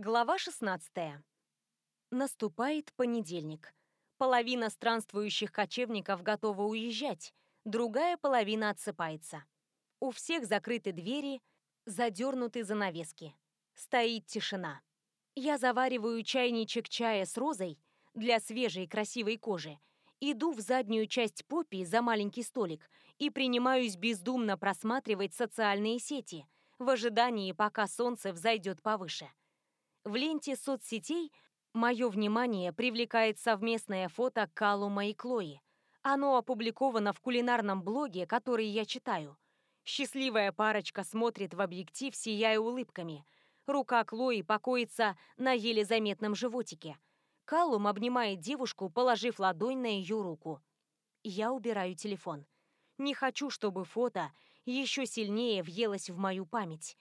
Глава 16. Наступает понедельник. Половина странствующих кочевников готова уезжать, другая половина отсыпается. У всех закрыты двери, задернуты занавески. Стоит тишина. Я завариваю чайничек чая с розой для свежей красивой кожи, иду в заднюю часть попи за маленький столик и принимаюсь бездумно просматривать социальные сети в ожидании, пока солнце взойдет повыше. В ленте соцсетей мое внимание привлекает совместное фото Калума и Клои. Оно опубликовано в кулинарном блоге, который я читаю. Счастливая парочка смотрит в объектив, сияя улыбками. Рука Клои покоится на еле заметном животике. Калум обнимает девушку, положив ладонь на ее руку. Я убираю телефон. Не хочу, чтобы фото еще сильнее въелось в мою память.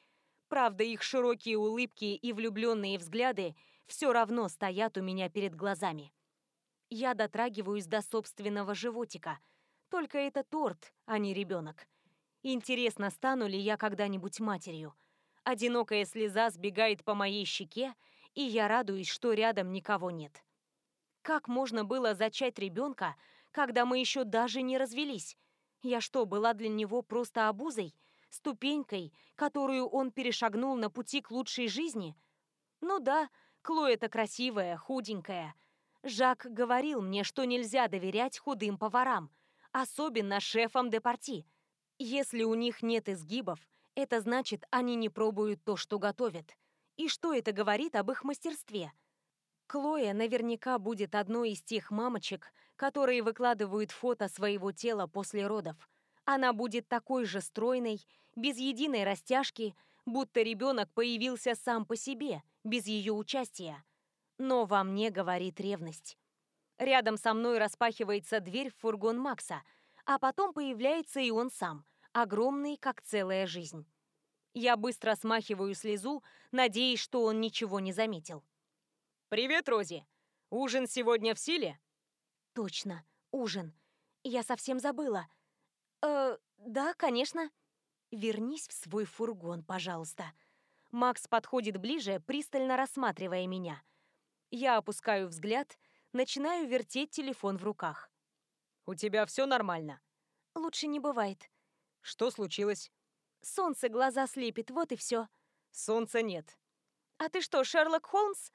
Правда, их широкие улыбки и влюбленные взгляды все равно стоят у меня перед глазами. Я дотрагиваюсь до собственного животика. Только это торт, а не ребенок. Интересно, стану ли я когда-нибудь матерью. Одинокая слеза сбегает по моей щеке, и я радуюсь, что рядом никого нет. Как можно было зачать ребенка, когда мы еще даже не развелись? Я что, была для него просто обузой? Ступенькой, которую он перешагнул на пути к лучшей жизни? Ну да, Клоя-то красивая, худенькая. Жак говорил мне, что нельзя доверять худым поварам, особенно шефам де парти. Если у них нет изгибов, это значит, они не пробуют то, что готовят. И что это говорит об их мастерстве? Клоя наверняка будет одной из тех мамочек, которые выкладывают фото своего тела после родов – она будет такой же стройной, без единой растяжки, будто ребенок появился сам по себе, без ее участия. Но во мне говорит ревность. Рядом со мной распахивается дверь в фургон Макса, а потом появляется и он сам, огромный, как целая жизнь. Я быстро смахиваю слезу, надеясь, что он ничего не заметил. «Привет, Рози! Ужин сегодня в силе?» «Точно, ужин. Я совсем забыла. «Э, да, конечно». «Вернись в свой фургон, пожалуйста». Макс подходит ближе, пристально рассматривая меня. Я опускаю взгляд, начинаю вертеть телефон в руках. «У тебя все нормально?» «Лучше не бывает». «Что случилось?» «Солнце глаза слепит, вот и все». «Солнца нет». «А ты что, Шерлок Холмс?»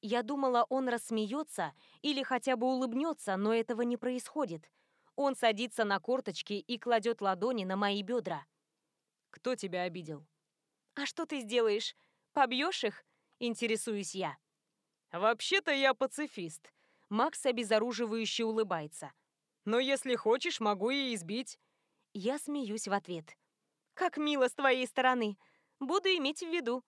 Я думала, он рассмеется или хотя бы улыбнется, но этого не происходит. Он садится на корточки и кладет ладони на мои бедра. «Кто тебя обидел?» «А что ты сделаешь? Побьешь их?» – интересуюсь я. «Вообще-то я пацифист», – Макс обезоруживающе улыбается. «Но если хочешь, могу и избить». Я смеюсь в ответ. «Как мило с твоей стороны. Буду иметь в виду».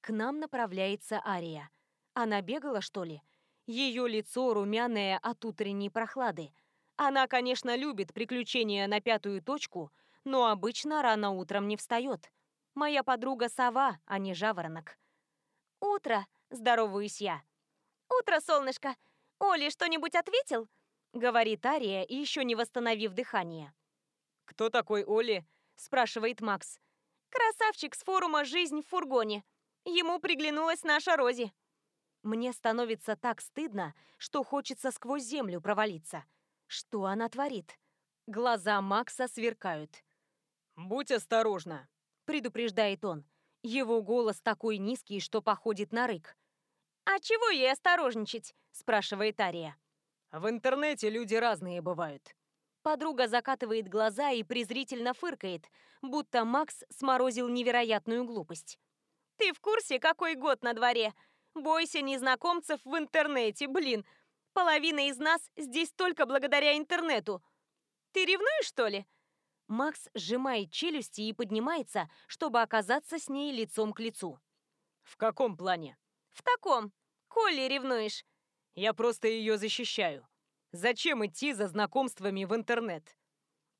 К нам направляется Ария. Она бегала, что ли? Ее лицо румяное от утренней прохлады. Она, конечно, любит приключения на пятую точку, но обычно рано утром не встает. Моя подруга сова, а не жаворонок. «Утро!» – здороваюсь я. «Утро, солнышко! Оли что-нибудь ответил?» – говорит Ария, еще не восстановив дыхание. «Кто такой Оли?» – спрашивает Макс. «Красавчик с форума «Жизнь в фургоне». Ему приглянулась наша Рози». Мне становится так стыдно, что хочется сквозь землю провалиться – что она творит? Глаза Макса сверкают. «Будь осторожна», — предупреждает он. Его голос такой низкий, что походит на рык. «А чего ей осторожничать?» — спрашивает Ария. «В интернете люди разные бывают». Подруга закатывает глаза и презрительно фыркает, будто Макс сморозил невероятную глупость. «Ты в курсе, какой год на дворе? Бойся незнакомцев в интернете, блин! Половина из нас здесь только благодаря интернету. Ты ревнуешь, что ли?» Макс сжимает челюсти и поднимается, чтобы оказаться с ней лицом к лицу. «В каком плане?» «В таком. Колли ревнуешь». «Я просто ее защищаю. Зачем идти за знакомствами в интернет?»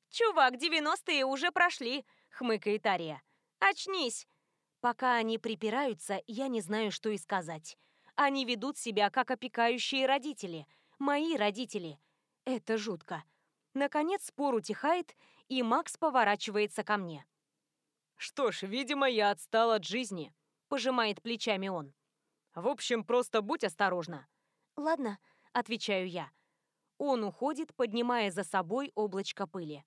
«Чувак, 90-е уже прошли», — хмыкает Ария. «Очнись». Пока они припираются, я не знаю, что и сказать. Они ведут себя как опекающие родители. Мои родители. Это жутко. Наконец спор утихает, и Макс поворачивается ко мне. «Что ж, видимо, я отстал от жизни», — пожимает плечами он. В общем, просто будь осторожна. «Ладно», — отвечаю я. Он уходит, поднимая за собой облачко пыли.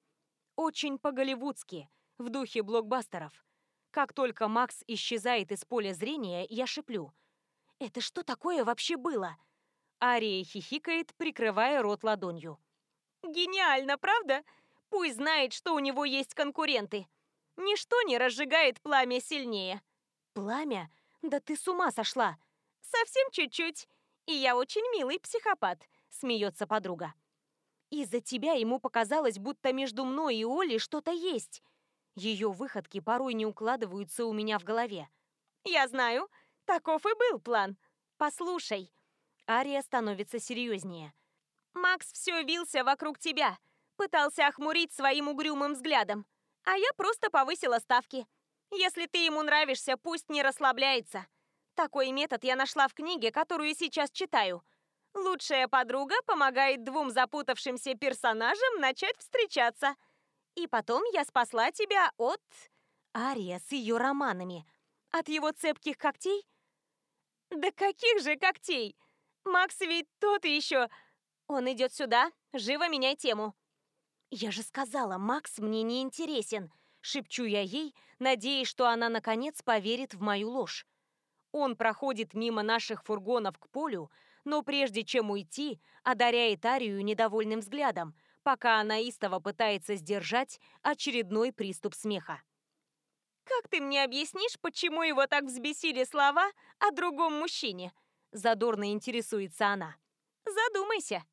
Очень по-голливудски, в духе блокбастеров. Как только Макс исчезает из поля зрения, я шиплю. «Это что такое вообще было?» Ария хихикает, прикрывая рот ладонью. «Гениально, правда? Пусть знает, что у него есть конкуренты. Ничто не разжигает пламя сильнее». «Пламя? Да ты с ума сошла!» «Совсем чуть-чуть. И я очень милый психопат», — смеется подруга. «Из-за тебя ему показалось, будто между мной и Олей что-то есть». Ее выходки порой не укладываются у меня в голове. «Я знаю, таков и был план. Послушай». Ария становится серьезнее. «Макс все вился вокруг тебя, пытался охмурить своим угрюмым взглядом, а я просто повысила ставки. Если ты ему нравишься, пусть не расслабляется. Такой метод я нашла в книге, которую сейчас читаю. Лучшая подруга помогает двум запутавшимся персонажам начать встречаться. И потом я спасла тебя от... Ария с ее романами. От его цепких когтей? Да каких же когтей? Макс ведь тот еще... Он идет сюда. Живо меняй тему. Я же сказала, Макс мне не интересен. Шепчу я ей, надеясь, что она наконец поверит в мою ложь. Он проходит мимо наших фургонов к полю, но прежде чем уйти, одаряет Арию недовольным взглядом, пока она истово пытается сдержать очередной приступ смеха. «Как ты мне объяснишь, почему его так взбесили слова о другом мужчине?» Задорно интересуется она. «Задумайся».